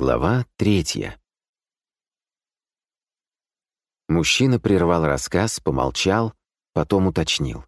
Глава третья. Мужчина прервал рассказ, помолчал, потом уточнил.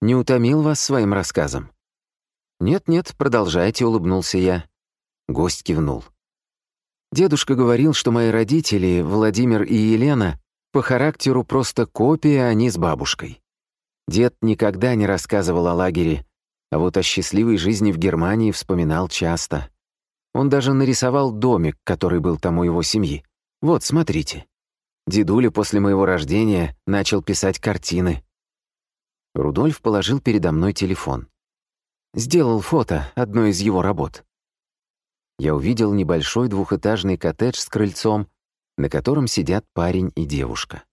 «Не утомил вас своим рассказом?» «Нет-нет, продолжайте», — улыбнулся я. Гость кивнул. Дедушка говорил, что мои родители, Владимир и Елена, по характеру просто копия, они с бабушкой. Дед никогда не рассказывал о лагере, а вот о счастливой жизни в Германии вспоминал часто. Он даже нарисовал домик, который был там у его семьи. Вот, смотрите. Дедуля после моего рождения начал писать картины. Рудольф положил передо мной телефон. Сделал фото одной из его работ. Я увидел небольшой двухэтажный коттедж с крыльцом, на котором сидят парень и девушка.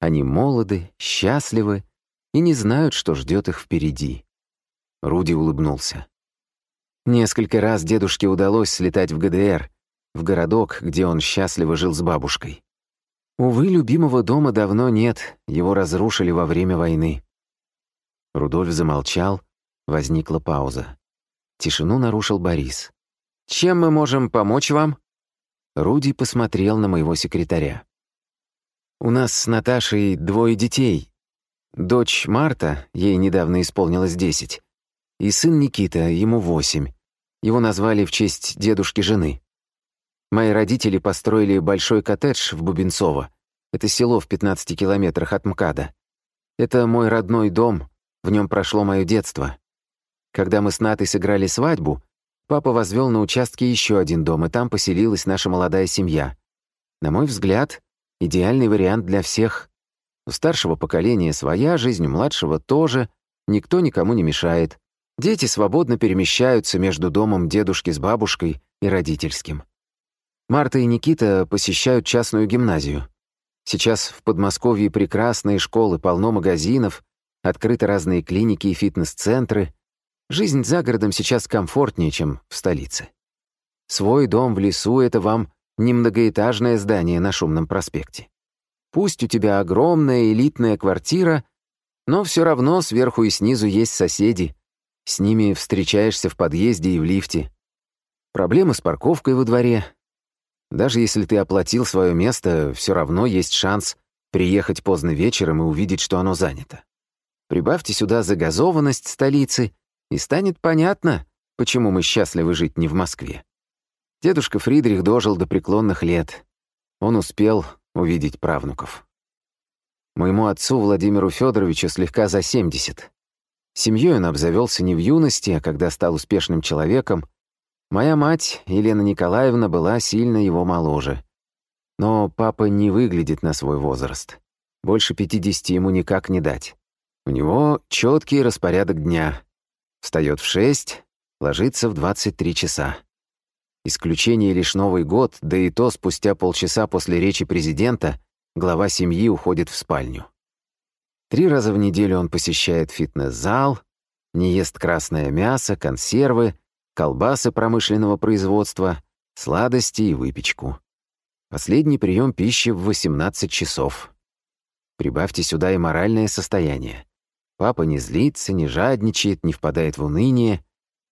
Они молоды, счастливы и не знают, что ждет их впереди. Руди улыбнулся. Несколько раз дедушке удалось слетать в ГДР, в городок, где он счастливо жил с бабушкой. Увы, любимого дома давно нет, его разрушили во время войны. Рудольф замолчал, возникла пауза. Тишину нарушил Борис. «Чем мы можем помочь вам?» Руди посмотрел на моего секретаря. «У нас с Наташей двое детей. Дочь Марта, ей недавно исполнилось десять, и сын Никита, ему восемь. Его назвали в честь дедушки жены. Мои родители построили большой коттедж в Бубенцово. Это село в 15 километрах от МКАДа. Это мой родной дом, в нем прошло мое детство. Когда мы с Натой сыграли свадьбу, папа возвел на участке еще один дом, и там поселилась наша молодая семья. На мой взгляд, идеальный вариант для всех. У старшего поколения своя жизнь, у младшего тоже, никто никому не мешает. Дети свободно перемещаются между домом дедушки с бабушкой и родительским. Марта и Никита посещают частную гимназию. Сейчас в Подмосковье прекрасные школы, полно магазинов, открыты разные клиники и фитнес-центры. Жизнь за городом сейчас комфортнее, чем в столице. Свой дом в лесу — это вам не многоэтажное здание на шумном проспекте. Пусть у тебя огромная элитная квартира, но все равно сверху и снизу есть соседи — с ними встречаешься в подъезде и в лифте. Проблемы с парковкой во дворе. Даже если ты оплатил свое место, все равно есть шанс приехать поздно вечером и увидеть, что оно занято. Прибавьте сюда загазованность столицы, и станет понятно, почему мы счастливы жить не в Москве. Дедушка Фридрих дожил до преклонных лет. Он успел увидеть правнуков. Моему отцу Владимиру Федоровичу слегка за 70. Семьей он обзавелся не в юности, а когда стал успешным человеком. Моя мать, Елена Николаевна, была сильно его моложе. Но папа не выглядит на свой возраст. Больше 50 ему никак не дать. У него четкий распорядок дня. Встает в 6, ложится в 23 часа. Исключение лишь Новый год, да и то спустя полчаса после речи президента глава семьи уходит в спальню. Три раза в неделю он посещает фитнес-зал, не ест красное мясо, консервы, колбасы промышленного производства, сладости и выпечку. Последний прием пищи в 18 часов. Прибавьте сюда и моральное состояние. Папа не злится, не жадничает, не впадает в уныние.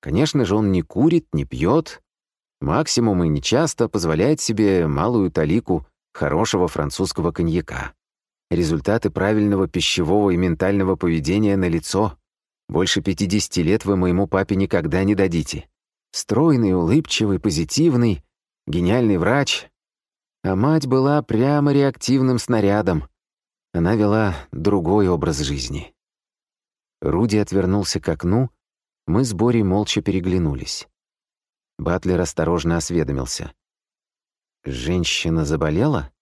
Конечно же, он не курит, не пьет. Максимум и нечасто позволяет себе малую талику хорошего французского коньяка. Результаты правильного пищевого и ментального поведения налицо. Больше 50 лет вы моему папе никогда не дадите. Стройный, улыбчивый, позитивный, гениальный врач. А мать была прямо реактивным снарядом. Она вела другой образ жизни. Руди отвернулся к окну, мы с Борей молча переглянулись. Батлер осторожно осведомился. «Женщина заболела?»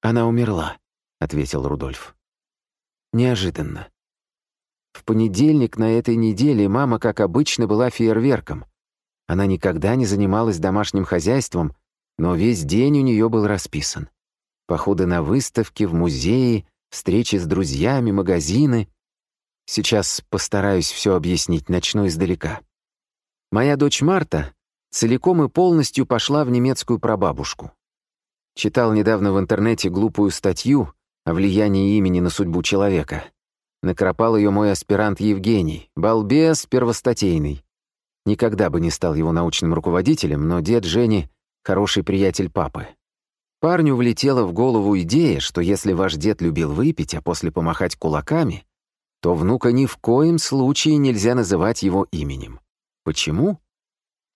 «Она умерла», — ответил Рудольф. Неожиданно. В понедельник на этой неделе мама, как обычно, была фейерверком. Она никогда не занималась домашним хозяйством, но весь день у нее был расписан. Походы на выставки, в музеи, встречи с друзьями, магазины. Сейчас постараюсь все объяснить, начну издалека. Моя дочь Марта целиком и полностью пошла в немецкую прабабушку. Читал недавно в интернете глупую статью, о влиянии имени на судьбу человека. Накропал ее мой аспирант Евгений, балбес первостатейный. Никогда бы не стал его научным руководителем, но дед Жени хороший приятель папы. Парню влетела в голову идея, что если ваш дед любил выпить, а после помахать кулаками, то внука ни в коем случае нельзя называть его именем. Почему?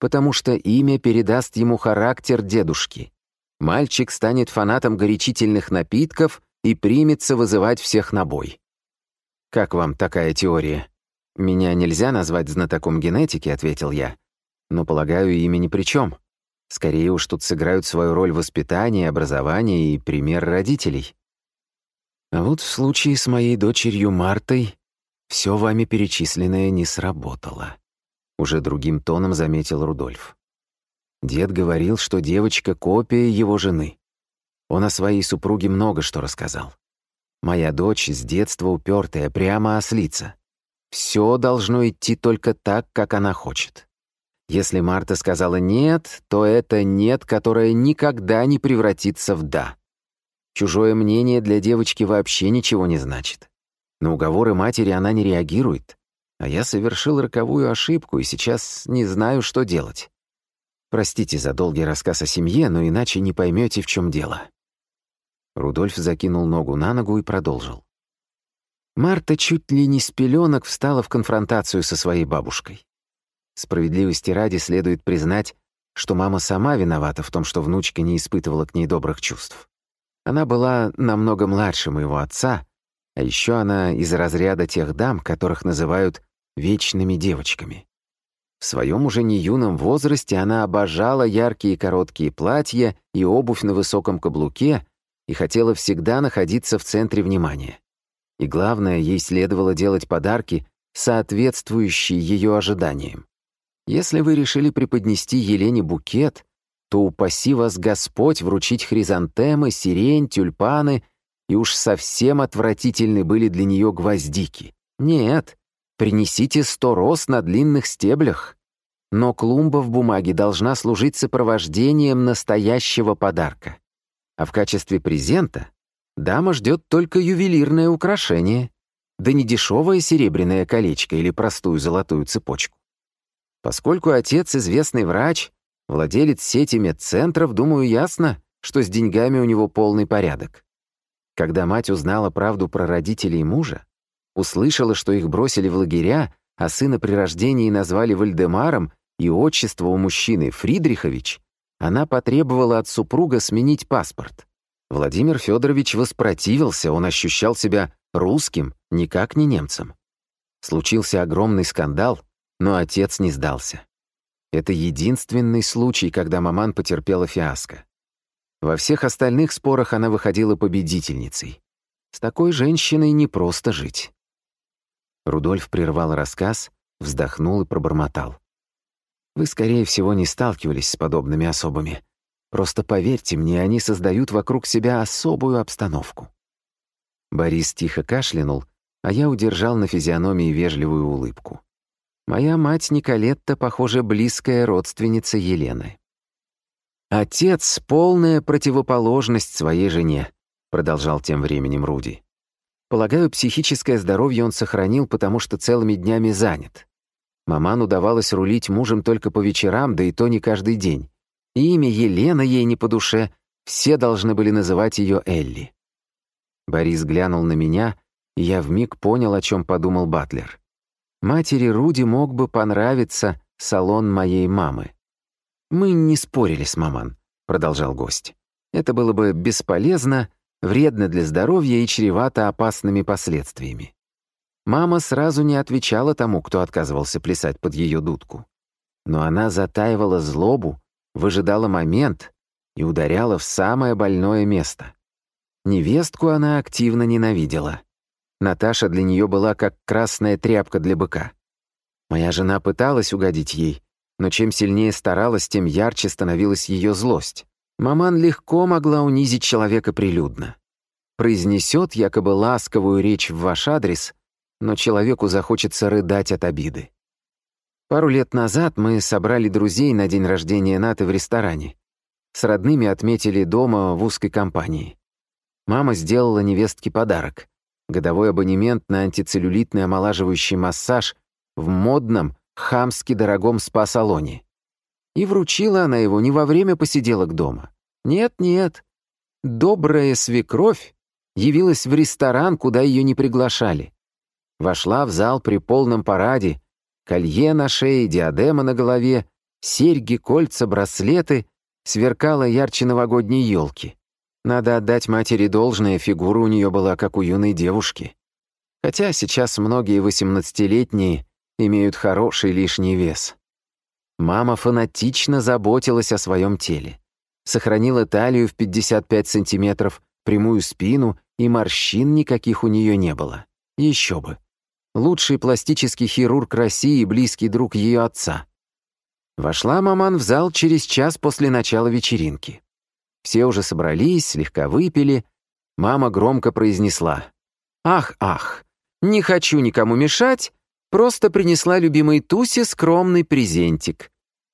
Потому что имя передаст ему характер дедушки. Мальчик станет фанатом горячительных напитков и примется вызывать всех на бой. Как вам такая теория? Меня нельзя назвать знатоком генетики, ответил я. Но, полагаю, имя ни при чем. Скорее уж тут сыграют свою роль воспитание, образование и пример родителей. А вот в случае с моей дочерью Мартой все вами перечисленное не сработало. Уже другим тоном заметил Рудольф. Дед говорил, что девочка — копия его жены. Он о своей супруге много что рассказал. Моя дочь с детства упертая, прямо ослица. Все должно идти только так, как она хочет. Если Марта сказала «нет», то это «нет», которое никогда не превратится в «да». Чужое мнение для девочки вообще ничего не значит. На уговоры матери она не реагирует. А я совершил роковую ошибку и сейчас не знаю, что делать. Простите за долгий рассказ о семье, но иначе не поймете, в чем дело. Рудольф закинул ногу на ногу и продолжил. Марта чуть ли не с пеленок встала в конфронтацию со своей бабушкой. Справедливости ради следует признать, что мама сама виновата в том, что внучка не испытывала к ней добрых чувств. Она была намного младше моего отца, а еще она из разряда тех дам, которых называют «вечными девочками». В своем уже не юном возрасте она обожала яркие короткие платья и обувь на высоком каблуке и хотела всегда находиться в центре внимания. И главное, ей следовало делать подарки, соответствующие ее ожиданиям. Если вы решили преподнести Елене букет, то упаси вас Господь вручить хризантемы, сирень, тюльпаны, и уж совсем отвратительны были для нее гвоздики. Нет, принесите сто роз на длинных стеблях. Но клумба в бумаге должна служить сопровождением настоящего подарка. А в качестве презента дама ждет только ювелирное украшение, да не дешевое серебряное колечко или простую золотую цепочку. Поскольку отец известный врач, владелец сети медцентров, думаю, ясно, что с деньгами у него полный порядок. Когда мать узнала правду про родителей мужа, услышала, что их бросили в лагеря, а сына при рождении назвали Вальдемаром и отчество у мужчины Фридрихович, она потребовала от супруга сменить паспорт. Владимир Федорович воспротивился, он ощущал себя русским, никак не немцем. Случился огромный скандал, но отец не сдался. Это единственный случай, когда маман потерпела фиаско. Во всех остальных спорах она выходила победительницей. С такой женщиной не просто жить. Рудольф прервал рассказ, вздохнул и пробормотал. «Вы, скорее всего, не сталкивались с подобными особами. Просто поверьте мне, они создают вокруг себя особую обстановку». Борис тихо кашлянул, а я удержал на физиономии вежливую улыбку. Моя мать Николетта, похоже, близкая родственница Елены. «Отец — полная противоположность своей жене», — продолжал тем временем Руди. «Полагаю, психическое здоровье он сохранил, потому что целыми днями занят. Маман удавалось рулить мужем только по вечерам, да и то не каждый день. И имя Елена ей не по душе, все должны были называть ее Элли». Борис глянул на меня, и я вмиг понял, о чем подумал Батлер. Матери Руди мог бы понравиться салон моей мамы. «Мы не спорили с маман», — продолжал гость. «Это было бы бесполезно, вредно для здоровья и чревато опасными последствиями». Мама сразу не отвечала тому, кто отказывался плясать под ее дудку. Но она затаивала злобу, выжидала момент и ударяла в самое больное место. Невестку она активно ненавидела. Наташа для нее была как красная тряпка для быка. Моя жена пыталась угодить ей, но чем сильнее старалась, тем ярче становилась ее злость. Маман легко могла унизить человека прилюдно. Произнесет якобы ласковую речь в ваш адрес, но человеку захочется рыдать от обиды. Пару лет назад мы собрали друзей на день рождения Наты в ресторане. С родными отметили дома в узкой компании. Мама сделала невестке подарок годовой абонемент на антицеллюлитный омолаживающий массаж в модном, хамски дорогом спа-салоне. И вручила она его не во время посиделок дома. Нет-нет. Добрая свекровь явилась в ресторан, куда ее не приглашали. Вошла в зал при полном параде, колье на шее, диадема на голове, серьги, кольца, браслеты, сверкала ярче новогодней елки. Надо отдать матери должное, фигура у нее была как у юной девушки. Хотя сейчас многие восемнадцатилетние имеют хороший лишний вес. Мама фанатично заботилась о своем теле. Сохранила талию в 55 сантиметров, прямую спину, и морщин никаких у нее не было. Еще бы. Лучший пластический хирург России и близкий друг ее отца. Вошла маман в зал через час после начала вечеринки. Все уже собрались, слегка выпили. Мама громко произнесла. «Ах, ах, не хочу никому мешать, просто принесла любимой Тусе скромный презентик.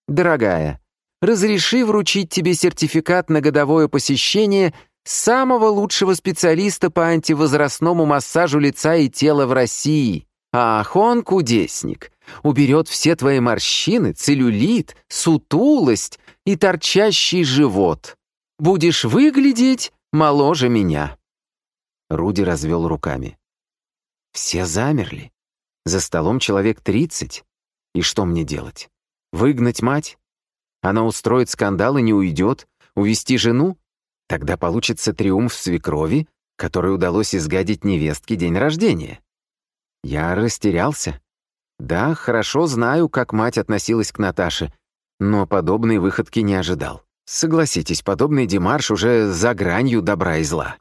Дорогая, разреши вручить тебе сертификат на годовое посещение самого лучшего специалиста по антивозрастному массажу лица и тела в России. Ах, он кудесник. Уберет все твои морщины, целлюлит, сутулость и торчащий живот. Будешь выглядеть моложе меня». Руди развел руками. Все замерли. За столом человек тридцать. И что мне делать? Выгнать мать? Она устроит скандал и не уйдет? Увести жену? Тогда получится триумф свекрови, который удалось изгадить невестке день рождения. Я растерялся. Да, хорошо знаю, как мать относилась к Наташе, но подобной выходки не ожидал. Согласитесь, подобный демарш уже за гранью добра и зла.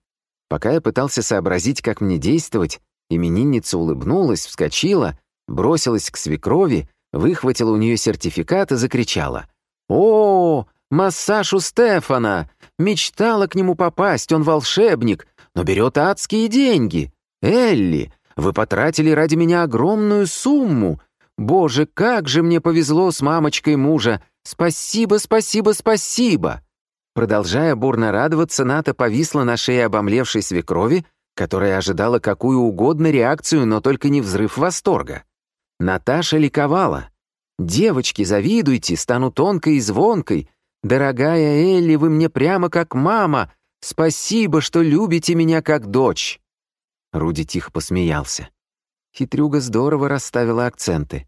Пока я пытался сообразить, как мне действовать, Именинница улыбнулась, вскочила, бросилась к свекрови, выхватила у нее сертификат и закричала. «О, массаж у Стефана! Мечтала к нему попасть, он волшебник, но берет адские деньги. Элли, вы потратили ради меня огромную сумму. Боже, как же мне повезло с мамочкой мужа! Спасибо, спасибо, спасибо!» Продолжая бурно радоваться, Ната повисла на шее обомлевшей свекрови, которая ожидала какую угодно реакцию, но только не взрыв восторга. Наташа ликовала. «Девочки, завидуйте, стану тонкой и звонкой. Дорогая Элли, вы мне прямо как мама. Спасибо, что любите меня как дочь». Руди тихо посмеялся. Хитрюга здорово расставила акценты.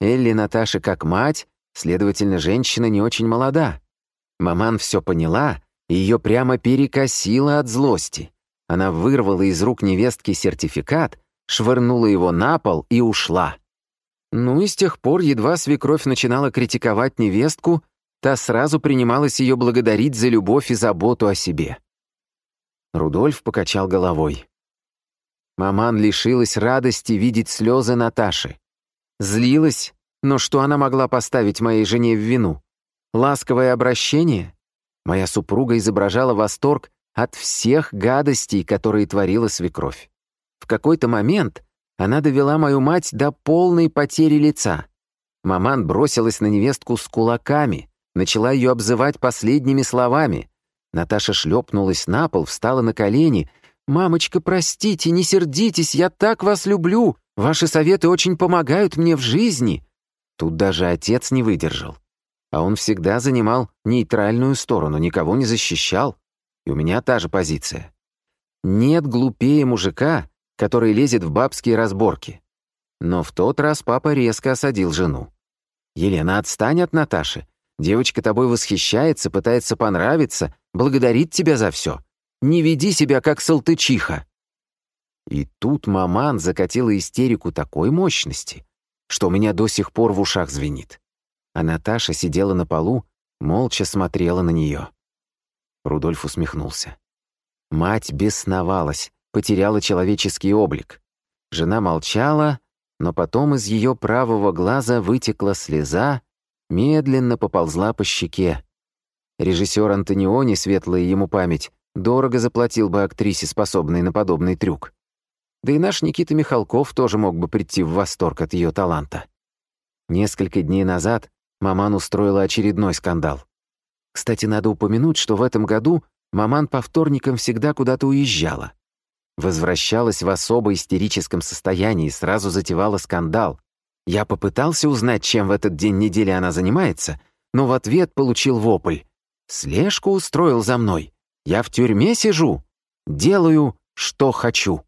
Элли Наташа как мать, следовательно, женщина не очень молода. Маман все поняла, и ее прямо перекосила от злости. Она вырвала из рук невестки сертификат, швырнула его на пол и ушла. Ну и с тех пор едва свекровь начинала критиковать невестку, та сразу принималась ее благодарить за любовь и заботу о себе. Рудольф покачал головой. Маман лишилась радости видеть слезы Наташи. Злилась, но что она могла поставить моей жене в вину? Ласковое обращение? Моя супруга изображала восторг от всех гадостей, которые творила свекровь. В какой-то момент она довела мою мать до полной потери лица. Маман бросилась на невестку с кулаками, начала ее обзывать последними словами. Наташа шлепнулась на пол, встала на колени. «Мамочка, простите, не сердитесь, я так вас люблю. Ваши советы очень помогают мне в жизни». Тут даже отец не выдержал. А он всегда занимал нейтральную сторону, никого не защищал. И у меня та же позиция. Нет глупее мужика, который лезет в бабские разборки. Но в тот раз папа резко осадил жену. «Елена, отстань от Наташи. Девочка тобой восхищается, пытается понравиться, благодарит тебя за все. Не веди себя как салтычиха». И тут маман закатила истерику такой мощности, что у меня до сих пор в ушах звенит. А Наташа сидела на полу, молча смотрела на нее. Рудольф усмехнулся. Мать бесновалась, потеряла человеческий облик. Жена молчала, но потом из ее правого глаза вытекла слеза, медленно поползла по щеке. Режиссер Антониони, светлая ему память, дорого заплатил бы актрисе, способной на подобный трюк. Да и наш Никита Михалков тоже мог бы прийти в восторг от ее таланта. Несколько дней назад маман устроила очередной скандал. Кстати, надо упомянуть, что в этом году маман по вторникам всегда куда-то уезжала. Возвращалась в особо истерическом состоянии, сразу затевала скандал. Я попытался узнать, чем в этот день недели она занимается, но в ответ получил вопль. «Слежку устроил за мной. Я в тюрьме сижу. Делаю, что хочу».